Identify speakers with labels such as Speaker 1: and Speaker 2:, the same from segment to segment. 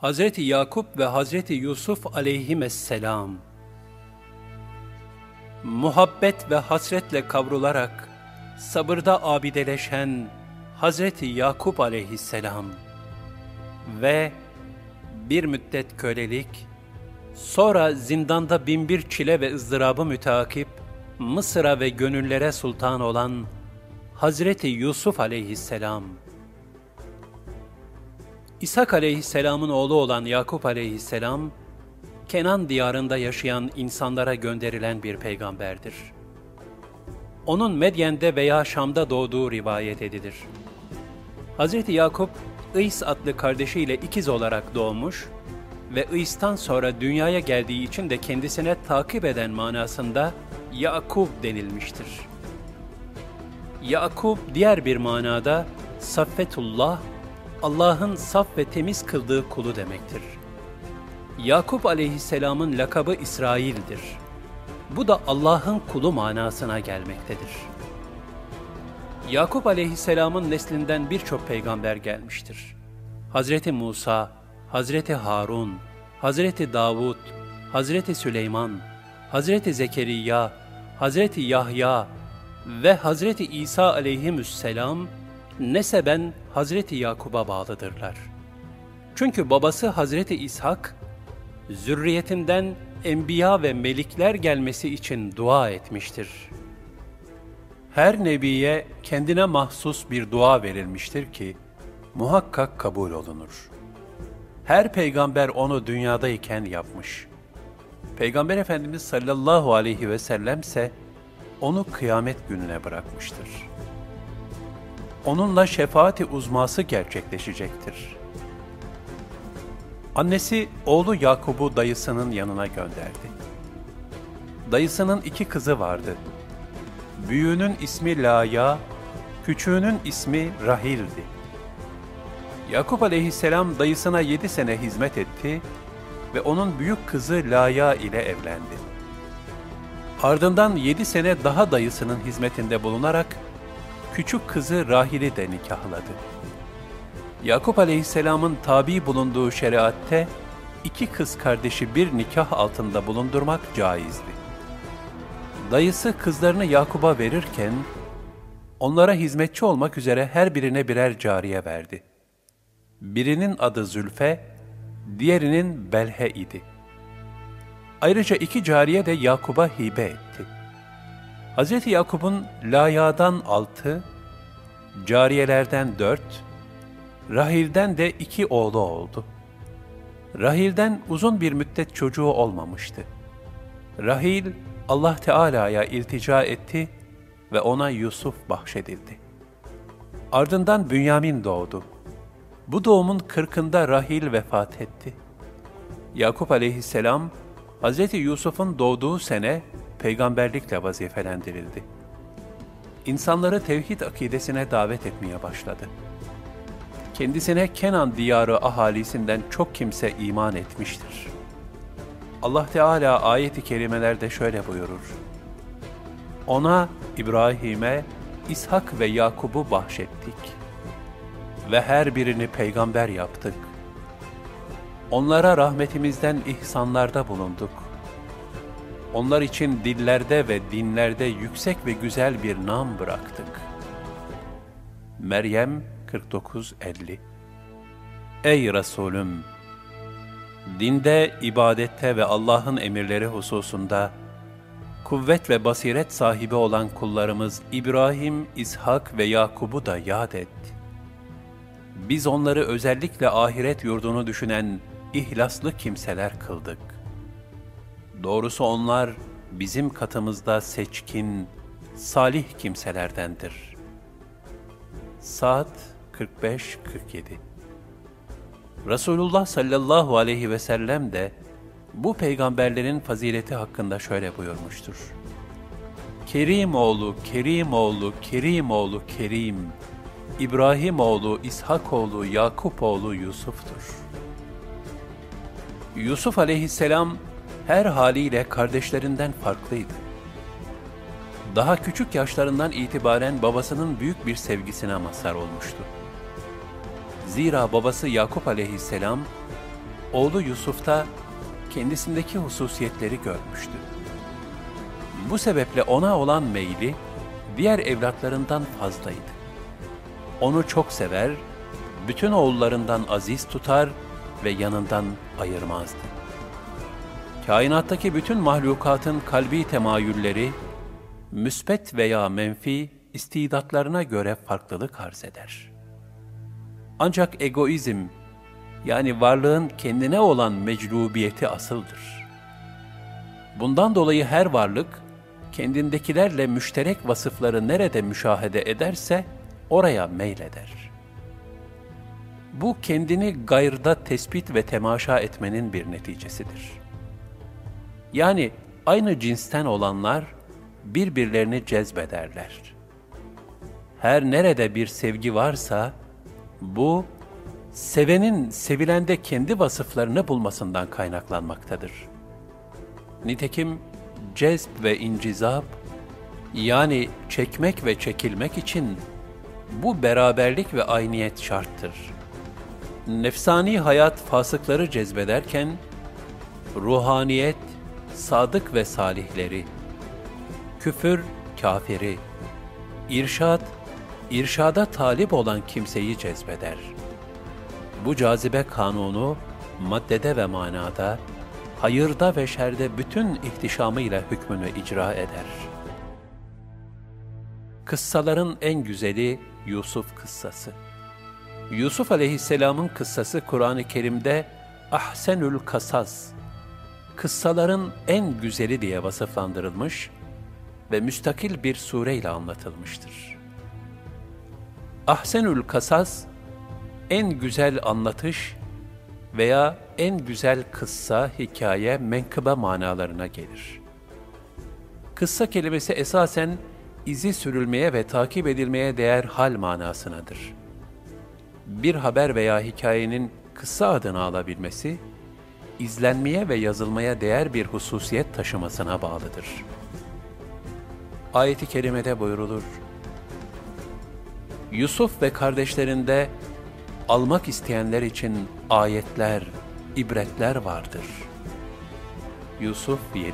Speaker 1: Hazreti Yakup ve Hazreti Yusuf aleyhisselam muhabbet ve hasretle kavrularak sabırda abideleşen Hazreti Yakup aleyhisselam ve bir müddet kölelik, sonra zindanda binbir çile ve ızdırabı müteakip Mısır'a ve gönüllere sultan olan Hazreti Yusuf aleyhisselam. İshak aleyhisselamın oğlu olan Yakup aleyhisselam, Kenan diyarında yaşayan insanlara gönderilen bir peygamberdir. Onun Medyen'de veya Şam'da doğduğu rivayet edilir. Hz. Yakup, İs adlı kardeşiyle ikiz olarak doğmuş ve İs'tan sonra dünyaya geldiği için de kendisine takip eden manasında Yakub denilmiştir. Yakub diğer bir manada Saffetullah, Allah'ın saf ve temiz kıldığı kulu demektir. Yakup aleyhisselamın lakabı İsrail'dir. Bu da Allah'ın kulu manasına gelmektedir. Yakup aleyhisselamın neslinden birçok peygamber gelmiştir. Hazreti Musa, Hazreti Harun, Hazreti Davud, Hazreti Süleyman, Hazreti Zekeriya, Hazreti Yahya ve Hazreti İsa aleyhisselam neseben Hazreti Yakub'a bağlıdırlar. Çünkü babası Hazreti İshak, zürriyetinden enbiya ve melikler gelmesi için dua etmiştir. Her nebiye kendine mahsus bir dua verilmiştir ki, muhakkak kabul olunur. Her peygamber onu dünyadayken yapmış. Peygamber Efendimiz sallallahu aleyhi ve sellem ise onu kıyamet gününe bırakmıştır. Onunla şefaati uzması gerçekleşecektir.'' Annesi oğlu Yakub'u dayısının yanına gönderdi. Dayısının iki kızı vardı. Büyüğünün ismi Laya, küçüğünün ismi Rahil'di. Yakup aleyhisselam dayısına yedi sene hizmet etti ve onun büyük kızı Laya ile evlendi. Ardından yedi sene daha dayısının hizmetinde bulunarak küçük kızı Rahil'i de nikahladı. Yakup aleyhisselamın tabi bulunduğu şeriatte iki kız kardeşi bir nikah altında bulundurmak caizdi. Dayısı kızlarını Yakup'a verirken onlara hizmetçi olmak üzere her birine birer cariye verdi. Birinin adı Zülfe, diğerinin Belhe idi. Ayrıca iki cariye de Yakup'a hibe etti. Hz. Yakup'un Laya'dan altı, cariyelerden dört, Rahil'den de iki oğlu oldu. Rahil'den uzun bir müddet çocuğu olmamıştı. Rahil, Allah Teala'ya iltica etti ve ona Yusuf bahşedildi. Ardından Bünyamin doğdu. Bu doğumun kırkında Rahil vefat etti. Yakup aleyhisselam, Hz. Yusuf'un doğduğu sene peygamberlikle vazifelendirildi. İnsanları tevhid akidesine davet etmeye başladı kendisine Kenan diyarı ahalisinden çok kimse iman etmiştir. Allah Teala ayeti kerimelerde şöyle buyurur. Ona, İbrahim'e, İshak ve Yakub'u bahşettik. Ve her birini peygamber yaptık. Onlara rahmetimizden ihsanlarda bulunduk. Onlar için dillerde ve dinlerde yüksek ve güzel bir nam bıraktık. Meryem 49-50 Ey Resulüm! Dinde, ibadette ve Allah'ın emirleri hususunda kuvvet ve basiret sahibi olan kullarımız İbrahim, İshak ve Yakub'u da yad et. Biz onları özellikle ahiret yurdunu düşünen ihlaslı kimseler kıldık. Doğrusu onlar bizim katımızda seçkin, salih kimselerdendir. Saat 45-47 Resulullah sallallahu aleyhi ve sellem de bu peygamberlerin fazileti hakkında şöyle buyurmuştur. Kerim oğlu, Kerim oğlu, Kerim oğlu, Kerim, İbrahim oğlu, İshak oğlu, Yakup oğlu Yusuf'tur. Yusuf aleyhisselam her haliyle kardeşlerinden farklıydı. Daha küçük yaşlarından itibaren babasının büyük bir sevgisine mazhar olmuştu. Zira babası Yakup aleyhisselam, oğlu Yusuf'ta kendisindeki hususiyetleri görmüştü. Bu sebeple ona olan meyli diğer evlatlarından fazlaydı. Onu çok sever, bütün oğullarından aziz tutar ve yanından ayırmazdı. Kainattaki bütün mahlukatın kalbi temayülleri, müspet veya menfi istidatlarına göre farklılık arz eder. Ancak egoizm, yani varlığın kendine olan meclubiyeti asıldır. Bundan dolayı her varlık, kendindekilerle müşterek vasıfları nerede müşahede ederse, oraya meyleder. Bu kendini gayrda tespit ve temaşa etmenin bir neticesidir. Yani aynı cinsten olanlar birbirlerini cezbederler. Her nerede bir sevgi varsa, bu, sevenin sevilende kendi vasıflarını bulmasından kaynaklanmaktadır. Nitekim cezb ve incizap, yani çekmek ve çekilmek için bu beraberlik ve ayniyet şarttır. Nefsani hayat fasıkları cezbederken, ruhaniyet, sadık ve salihleri, küfür, kafiri, irşad, irşada talip olan kimseyi cezbeder. Bu cazibe kanunu, maddede ve manada, hayırda ve şerde bütün ihtişamıyla hükmünü icra eder. Kıssaların en güzeli Yusuf kıssası. Yusuf aleyhisselamın kıssası Kur'an-ı Kerim'de Ahsenül Kasas, kıssaların en güzeli diye vasıflandırılmış ve müstakil bir sureyle anlatılmıştır. Ahsenül Kasas, en güzel anlatış veya en güzel kıssa, hikaye, menkıbe manalarına gelir. Kıssa kelimesi esasen izi sürülmeye ve takip edilmeye değer hal manasınadır. Bir haber veya hikayenin kıssa adını alabilmesi, izlenmeye ve yazılmaya değer bir hususiyet taşımasına bağlıdır. Ayet-i kerimede buyurulur. Yusuf ve kardeşlerinde almak isteyenler için ayetler, ibretler vardır. Yusuf 7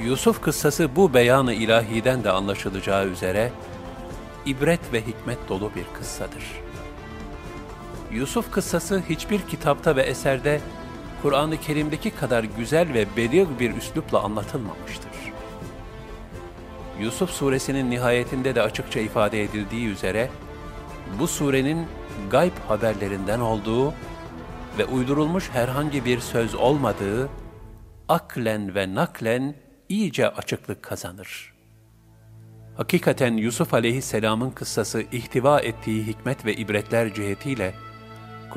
Speaker 1: Yusuf kıssası bu beyanı ilahiden de anlaşılacağı üzere ibret ve hikmet dolu bir kıssadır. Yusuf kıssası hiçbir kitapta ve eserde Kur'an-ı Kerim'deki kadar güzel ve beliğ bir üslupla anlatılmamıştır. Yusuf suresinin nihayetinde de açıkça ifade edildiği üzere, bu surenin gayb haberlerinden olduğu ve uydurulmuş herhangi bir söz olmadığı, aklen ve naklen iyice açıklık kazanır. Hakikaten Yusuf aleyhisselamın kıssası ihtiva ettiği hikmet ve ibretler cihetiyle,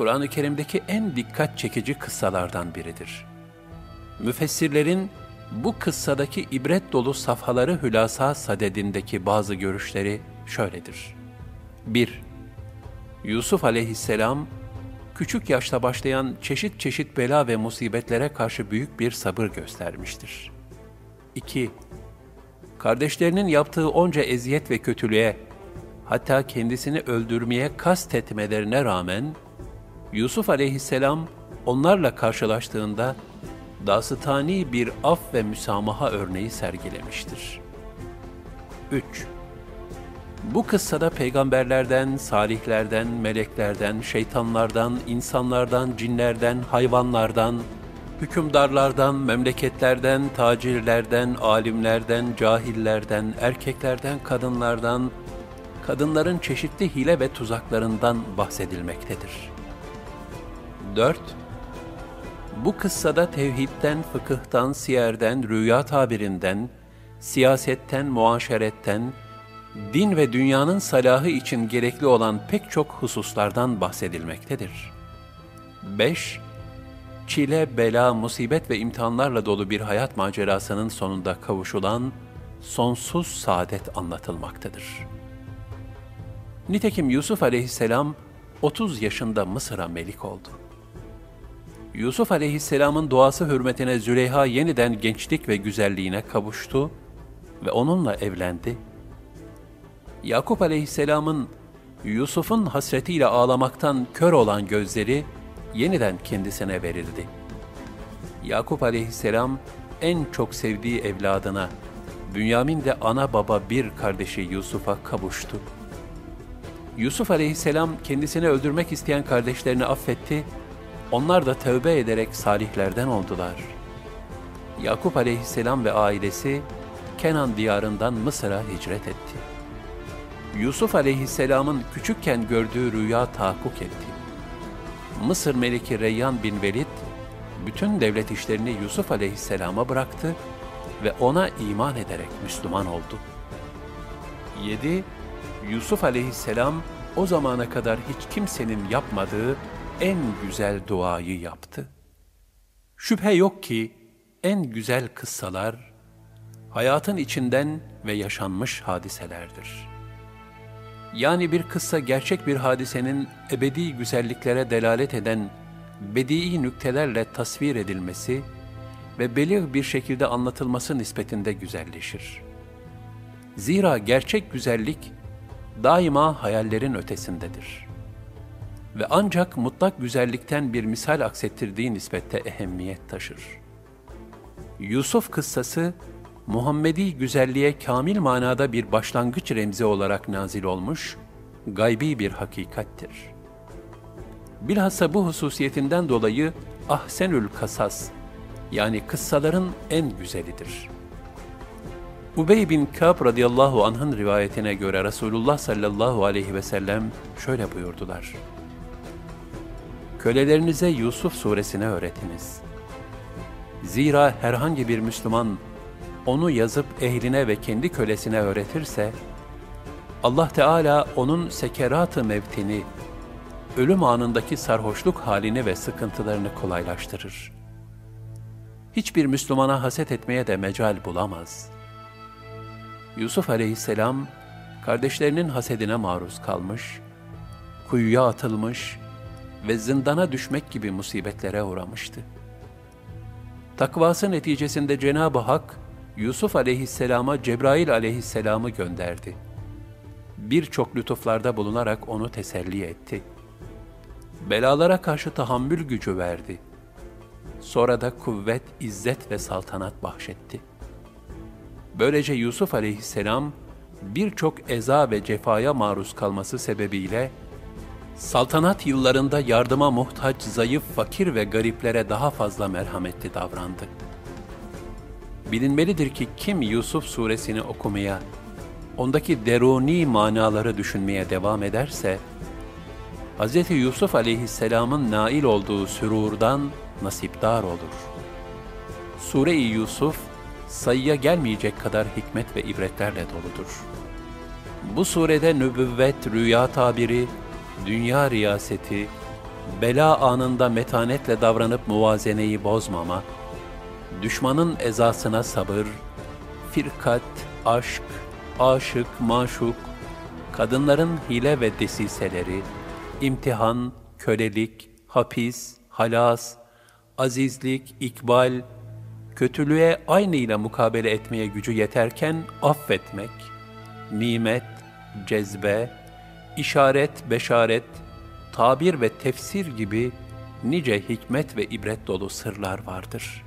Speaker 1: Kur'an-ı Kerim'deki en dikkat çekici kıssalardan biridir. Müfessirlerin bu kıssadaki ibret dolu safhaları hülasa sadedindeki bazı görüşleri şöyledir. 1. Yusuf aleyhisselam, küçük yaşta başlayan çeşit çeşit bela ve musibetlere karşı büyük bir sabır göstermiştir. 2. Kardeşlerinin yaptığı onca eziyet ve kötülüğe, hatta kendisini öldürmeye kast etmelerine rağmen, Yusuf aleyhisselam onlarla karşılaştığında dasıtani bir af ve müsamaha örneği sergilemiştir. 3. Bu kıssada peygamberlerden, salihlerden, meleklerden, şeytanlardan, insanlardan, cinlerden, hayvanlardan, hükümdarlardan, memleketlerden, tacirlerden, alimlerden, cahillerden, erkeklerden, kadınlardan, kadınların çeşitli hile ve tuzaklarından bahsedilmektedir. 4. Bu kıssada tevhidden, fıkıhtan, siyerden, rüya tabirinden, siyasetten, muaşeretten, din ve dünyanın salahı için gerekli olan pek çok hususlardan bahsedilmektedir. 5. Çile, bela, musibet ve imtihanlarla dolu bir hayat macerasının sonunda kavuşulan sonsuz saadet anlatılmaktadır. Nitekim Yusuf aleyhisselam 30 yaşında Mısır'a melik oldu. Yusuf aleyhisselamın duası hürmetine Züleyha yeniden gençlik ve güzelliğine kavuştu ve onunla evlendi. Yakup aleyhisselamın Yusuf'un hasretiyle ağlamaktan kör olan gözleri yeniden kendisine verildi. Yakup aleyhisselam en çok sevdiği evladına, Bünyamin de ana baba bir kardeşi Yusuf'a kavuştu. Yusuf aleyhisselam kendisini öldürmek isteyen kardeşlerini affetti, onlar da tövbe ederek salihlerden oldular. Yakup aleyhisselam ve ailesi Kenan diyarından Mısır'a hicret etti. Yusuf aleyhisselamın küçükken gördüğü rüya tahakkuk etti. Mısır meliki Reyyan bin Velid, bütün devlet işlerini Yusuf aleyhisselama bıraktı ve ona iman ederek Müslüman oldu. 7. Yusuf aleyhisselam o zamana kadar hiç kimsenin yapmadığı en güzel duayı yaptı. Şüphe yok ki en güzel kıssalar hayatın içinden ve yaşanmış hadiselerdir. Yani bir kıssa gerçek bir hadisenin ebedi güzelliklere delalet eden bedii nüktelerle tasvir edilmesi ve belirg bir şekilde anlatılması nispetinde güzelleşir. Zira gerçek güzellik daima hayallerin ötesindedir. Ve ancak mutlak güzellikten bir misal aksettirdiği nispette ehemmiyet taşır. Yusuf kıssası, Muhammedi güzelliğe kamil manada bir başlangıç remzi olarak nazil olmuş, gaybi bir hakikattir. Bilhassa bu hususiyetinden dolayı ahsenül kasas, yani kıssaların en güzelidir. Ubey bin Kâb radıyallahu anh'ın rivayetine göre Resulullah sallallahu aleyhi ve sellem şöyle buyurdular. Kölelerinize Yusuf suresini öğretiniz. Zira herhangi bir Müslüman onu yazıp ehline ve kendi kölesine öğretirse, Allah Teala onun sekerat-ı mevtini, ölüm anındaki sarhoşluk halini ve sıkıntılarını kolaylaştırır. Hiçbir Müslümana haset etmeye de mecal bulamaz. Yusuf aleyhisselam, kardeşlerinin hasedine maruz kalmış, kuyuya atılmış ve zindana düşmek gibi musibetlere uğramıştı. Takvası neticesinde Cenab-ı Hak, Yusuf aleyhisselama Cebrail aleyhisselamı gönderdi. Birçok lütuflarda bulunarak onu teselli etti. Belalara karşı tahammül gücü verdi. Sonra da kuvvet, izzet ve saltanat bahşetti. Böylece Yusuf aleyhisselam birçok eza ve cefaya maruz kalması sebebiyle saltanat yıllarında yardıma muhtaç, zayıf, fakir ve gariplere daha fazla merhametli davrandı. Bilinmelidir ki kim Yusuf suresini okumaya, ondaki deruni manaları düşünmeye devam ederse, Hz. Yusuf aleyhisselamın nail olduğu sürurdan nasipdar olur. Sure-i Yusuf, sayıya gelmeyecek kadar hikmet ve ibretlerle doludur. Bu surede nübüvvet, rüya tabiri, dünya riyaseti, bela anında metanetle davranıp muvazeneyi bozmama, düşmanın ezasına sabır, firkat, aşk, aşık, maşuk, kadınların hile ve desiseleri, imtihan, kölelik, hapis, halas, azizlik, ikbal, kötülüğe aynıyla mukabele etmeye gücü yeterken affetmek, nimet, cezbe, işaret, beşaret, tabir ve tefsir gibi nice hikmet ve ibret dolu sırlar vardır.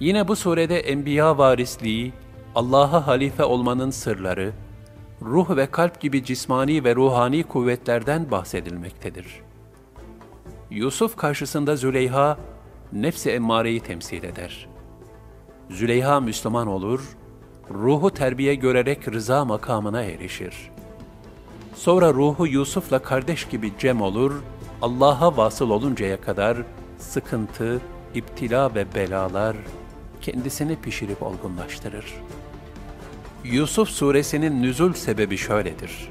Speaker 1: Yine bu surede enbiya varisliği, Allah'a halife olmanın sırları, ruh ve kalp gibi cismani ve ruhani kuvvetlerden bahsedilmektedir. Yusuf karşısında Züleyha, nefsi emmareyi temsil eder. Züleyha Müslüman olur, ruhu terbiye görerek rıza makamına erişir. Sonra ruhu Yusuf'la kardeş gibi cem olur, Allah'a vasıl oluncaya kadar sıkıntı, iptila ve belalar kendisini pişirip olgunlaştırır. Yusuf suresinin nüzul sebebi şöyledir.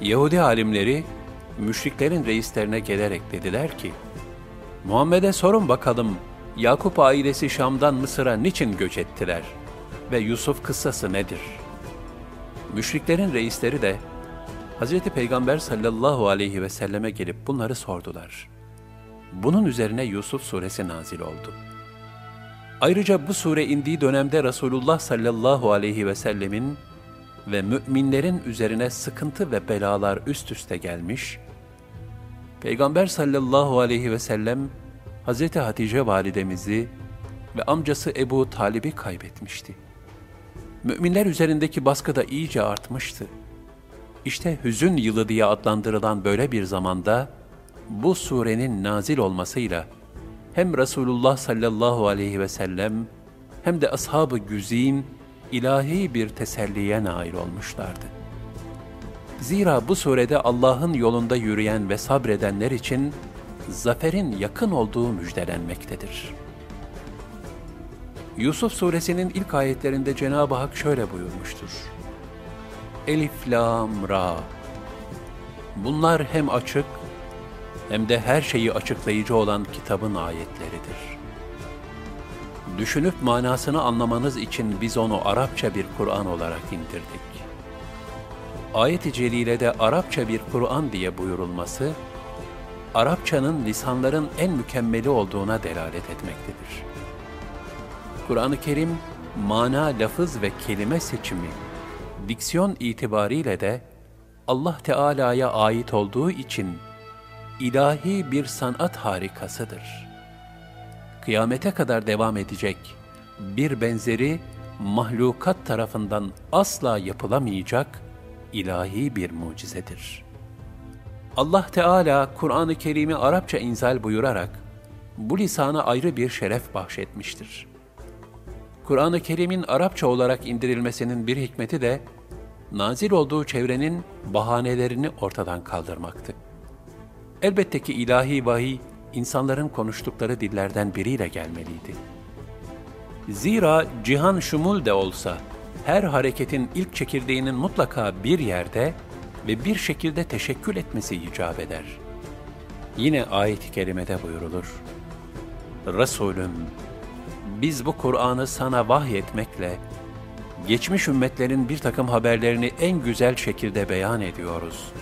Speaker 1: Yahudi alimleri, müşriklerin reislerine gelerek dediler ki, Muhammed'e sorun bakalım, Yakup ailesi Şam'dan Mısır'a niçin göç ettiler ve Yusuf kıssası nedir? Müşriklerin reisleri de Hz. Peygamber sallallahu aleyhi ve selleme gelip bunları sordular. Bunun üzerine Yusuf suresi nazil oldu. Ayrıca bu sure indiği dönemde Resulullah sallallahu aleyhi ve sellemin ve müminlerin üzerine sıkıntı ve belalar üst üste gelmiş, Peygamber sallallahu aleyhi ve sellem Hazreti Hatice validemizi ve amcası Ebu Talib'i kaybetmişti. Müminler üzerindeki baskı da iyice artmıştı. İşte hüzün yılı diye adlandırılan böyle bir zamanda bu surenin nazil olmasıyla hem Resulullah sallallahu aleyhi ve sellem hem de ashab-ı güzin ilahi bir teselliye nail olmuşlardı. Zira bu surede Allah'ın yolunda yürüyen ve sabredenler için zaferin yakın olduğu müjdelenmektedir. Yusuf suresinin ilk ayetlerinde Cenab-ı Hak şöyle buyurmuştur. Elif, Lam, Ra. Bunlar hem açık hem de her şeyi açıklayıcı olan kitabın ayetleridir. Düşünüp manasını anlamanız için biz onu Arapça bir Kur'an olarak indirdik. Ayet-i Celile'de Arapça bir Kur'an diye buyurulması, Arapçanın lisanların en mükemmeli olduğuna delalet etmektedir. Kur'an-ı Kerim, mana, lafız ve kelime seçimi, diksiyon itibariyle de Allah Teala'ya ait olduğu için ilahi bir sanat harikasıdır. Kıyamete kadar devam edecek bir benzeri mahlukat tarafından asla yapılamayacak ilahi bir mucizedir. Allah Teala Kur'an-ı Kerim'i Arapça inzal buyurarak bu lisana ayrı bir şeref bahşetmiştir. Kur'an-ı Kerim'in Arapça olarak indirilmesinin bir hikmeti de nazil olduğu çevrenin bahanelerini ortadan kaldırmaktı. Elbette ki ilahi vahiy insanların konuştukları dillerden biriyle gelmeliydi. Zira cihan şumul de olsa her hareketin ilk çekirdeğinin mutlaka bir yerde ve bir şekilde teşekkül etmesi icap eder. Yine ayet-i kerimede buyurulur. Resulüm, biz bu Kur'an'ı sana vahyetmekle, geçmiş ümmetlerin bir takım haberlerini en güzel şekilde beyan ediyoruz.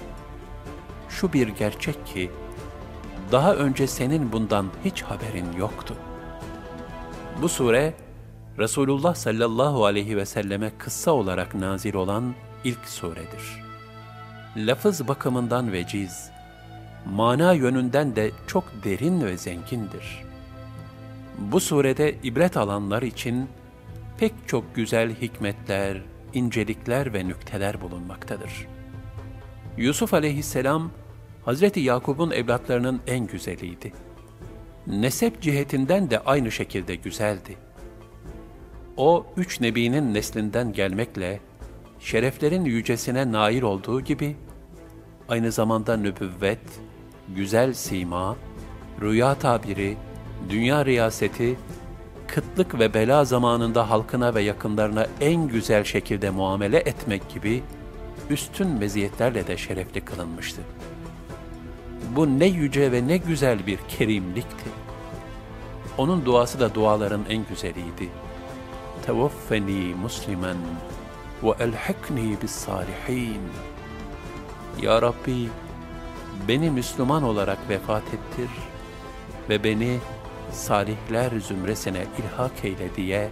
Speaker 1: Şu bir gerçek ki, daha önce senin bundan hiç haberin yoktu. Bu sure, Resulullah sallallahu aleyhi ve selleme kıssa olarak nazil olan ilk suredir. Lafız bakımından veciz, mana yönünden de çok derin ve zengindir. Bu surede ibret alanlar için pek çok güzel hikmetler, incelikler ve nükteler bulunmaktadır. Yusuf aleyhisselam, Hazreti Yakub'un evlatlarının en güzeliydi. Nesep cihetinden de aynı şekilde güzeldi o üç nebinin neslinden gelmekle şereflerin yücesine nail olduğu gibi aynı zamanda nübüvvet, güzel sima, rüya tabiri, dünya riyaseti, kıtlık ve bela zamanında halkına ve yakınlarına en güzel şekilde muamele etmek gibi üstün meziyetlerle de şerefli kılınmıştı. Bu ne yüce ve ne güzel bir kerimlikti. Onun duası da duaların en güzeliydi. Tevaffeni muslimen ve elhikni bis salihin. Ya Rabbi, beni Müslüman olarak vefat ettir ve beni salihler zümresine ilhak eyle diye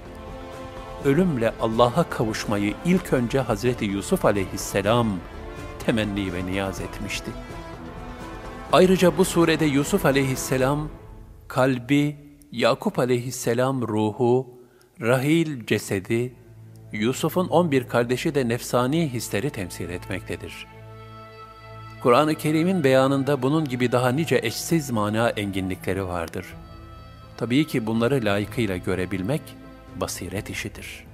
Speaker 1: ölümle Allah'a kavuşmayı ilk önce Hazreti Yusuf aleyhisselam temenni ve niyaz etmişti. Ayrıca bu surede Yusuf aleyhisselam kalbi, Yakup aleyhisselam ruhu, Rahil cesedi, Yusuf'un 11 kardeşi de nefsani hisleri temsil etmektedir. Kur'an-ı Kerim'in beyanında bunun gibi daha nice eşsiz mana enginlikleri vardır. Tabii ki bunları layıkıyla görebilmek basiret işidir.''